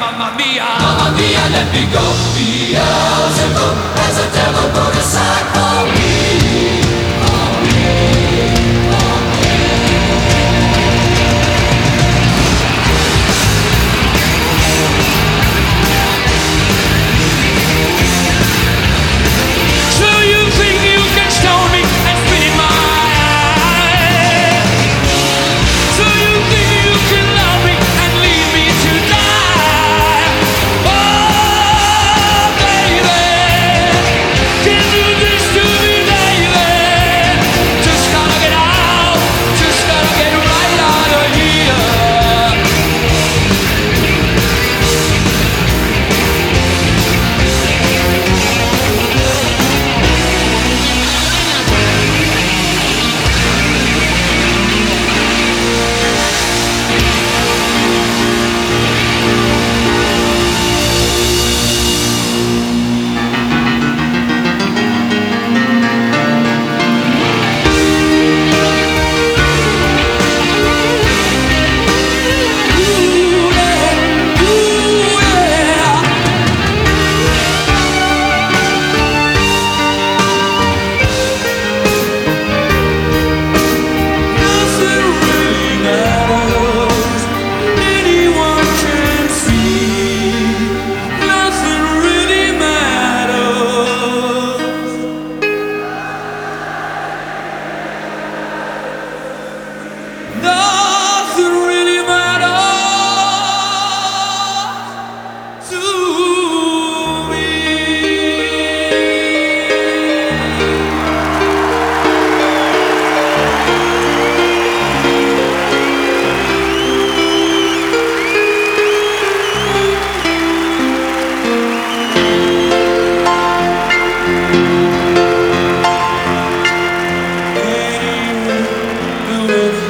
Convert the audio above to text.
Mamma mia, mamma mia. Let me go. Beelzebub has a devil put aside Spirit.